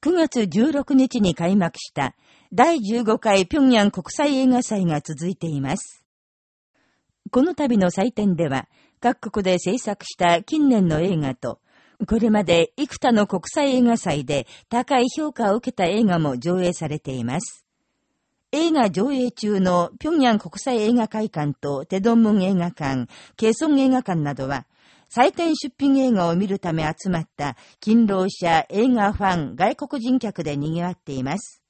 9月16日に開幕した第15回平壌国際映画祭が続いています。この度の祭典では、各国で制作した近年の映画と、これまで幾多の国際映画祭で高い評価を受けた映画も上映されています。映画上映中の平壌国際映画会館とテドンムン映画館、ケソン映画館などは、採点出品映画を見るため集まった勤労者、映画ファン、外国人客で賑わっています。